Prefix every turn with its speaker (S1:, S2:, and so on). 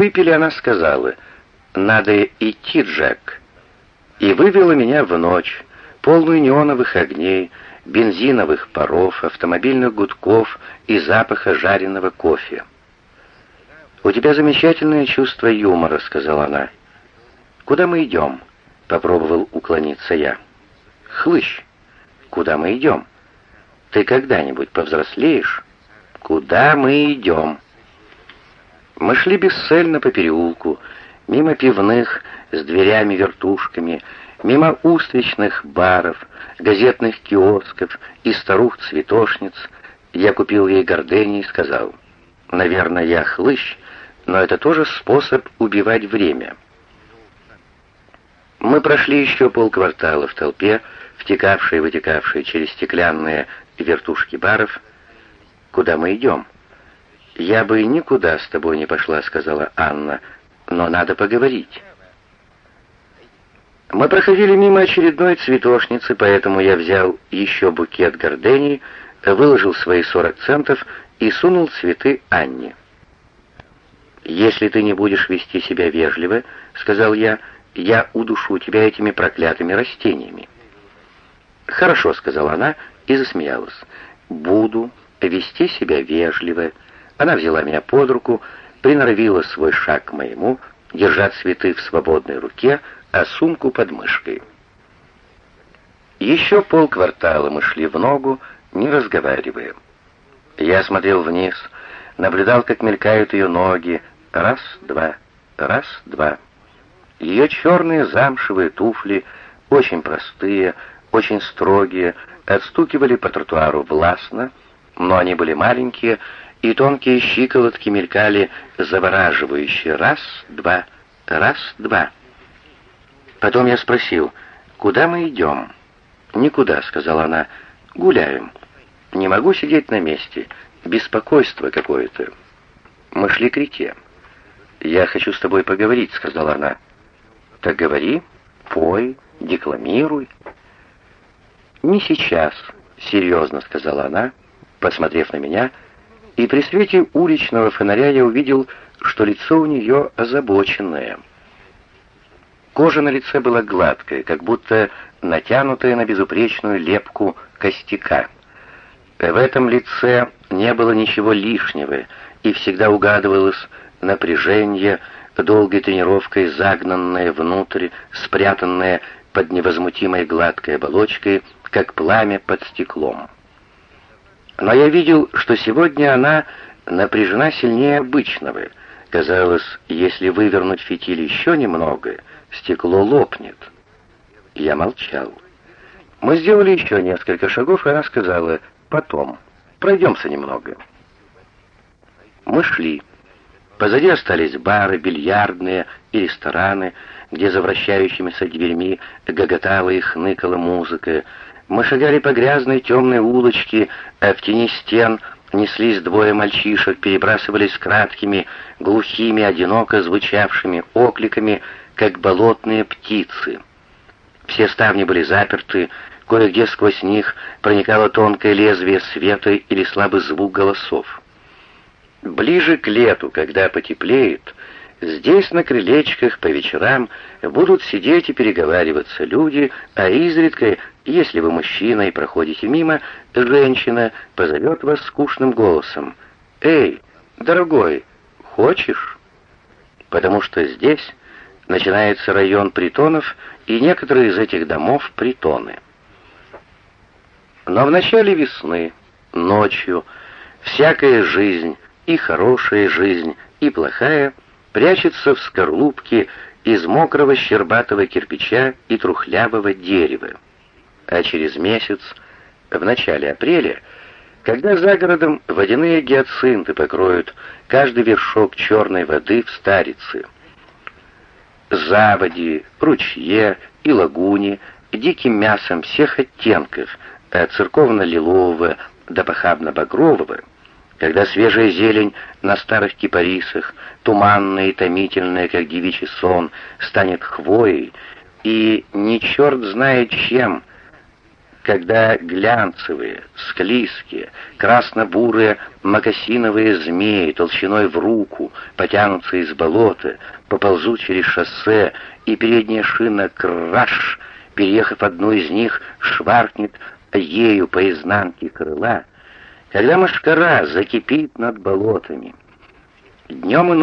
S1: Выпили, она сказала, «Надо идти, Джек», и вывела меня в ночь, полную неоновых огней, бензиновых паров, автомобильных гудков и запаха жареного кофе. «У тебя замечательное чувство юмора», — сказала она. «Куда мы идем?» — попробовал уклониться я. «Хлыщ, куда мы идем? Ты когда-нибудь повзрослеешь? Куда мы идем?» Мы шли бесцельно по переулку, мимо пивных с дверями-вертушками, мимо устричных баров, газетных киосков и старух-цветошниц. Я купил ей гордени и сказал, «Наверное, я хлыщ, но это тоже способ убивать время». Мы прошли еще полквартала в толпе, втекавшей и вытекавшей через стеклянные вертушки баров. «Куда мы идем?» «Я бы никуда с тобой не пошла», — сказала Анна, — «но надо поговорить». Мы проходили мимо очередной цветошницы, поэтому я взял еще букет гордений, выложил свои 40 центов и сунул цветы Анне. «Если ты не будешь вести себя вежливо, — сказал я, — я удушу тебя этими проклятыми растениями». «Хорошо», — сказала она и засмеялась. «Буду вести себя вежливо». Она взяла меня под руку, приноровила свой шаг к моему, держа цветы в свободной руке, а сумку под мышкой. Еще полквартала мы шли в ногу, не разговаривая. Я смотрел вниз, наблюдал, как мелькают ее ноги, раз, два, раз, два. Ее черные замшевые туфли, очень простые, очень строгие, отстукивали по тротуару властно, но они были маленькие, и тонкие щиколотки мелькали завораживающе. Раз, два, раз, два. Потом я спросил, куда мы идем? «Никуда», — сказала она, — «гуляем. Не могу сидеть на месте. Беспокойство какое-то». Мы шли к реке. «Я хочу с тобой поговорить», — сказала она. «Так говори, пой, декламируй». «Не сейчас», — серьезно сказала она, посмотрев на меня, и при свете уличного фонаря я увидел, что лицо у нее озабоченное — Кожа на лице была гладкая, как будто натянутая на безупречную лепку костяка. В этом лице не было ничего лишнего, и всегда угадывалось напряжение, долгой тренировкой загнанное внутрь, спрятанное под невозмутимой гладкой оболочкой, как пламя под стеклом. Но я видел, что сегодня она напряжена сильнее обычного. Казалось, если вывернуть фитиль еще немного — стекло лопнет. Я молчал. Мы сделали еще несколько шагов, и она сказала «потом, пройдемся немного». Мы шли. Позади остались бары, бильярдные и рестораны, где за вращающимися дверьми гоготала и хныкала музыка. Мы шагали по грязной темной улочке, а в тени стен неслись двое мальчишек, перебрасывались краткими, глухими, одиноко звучавшими окликами — как болотные птицы. Все ставни были заперты, кое-где сквозь них проникало тонкое лезвие света или слабый звук голосов. Ближе к лету, когда потеплеет, здесь на крылечках по вечерам будут сидеть и переговариваться люди, а изредка, если вы мужчина и проходите мимо, женщина позовет вас скучным голосом. «Эй, дорогой, хочешь?» Потому что здесь начинается район притонов, и некоторые из этих домов — притоны. Но в начале весны, ночью, всякая жизнь, и хорошая жизнь, и плохая, прячется в скорлупке из мокрого щербатого кирпича и трухлявого дерева. А через месяц, в начале апреля, когда за городом водяные гиацинты покроют каждый вершок черной воды в старице — заводи, ручье и лагуне, диким мясом всех оттенков, от церковно-лилового до похабно-багрового, когда свежая зелень на старых кипарисах, туманная и томительная, как девичий сон, станет хвоей, и не черт знает чем, когда глянцевые, склизкие, красно-бурые мокасиновые змеи толщиной в руку потянутся из болота, поползут через шоссе, и передняя шина краш, переехав одну из них, шваркнет ею по изнанке крыла, когда мошкара закипит над болотами. Днем и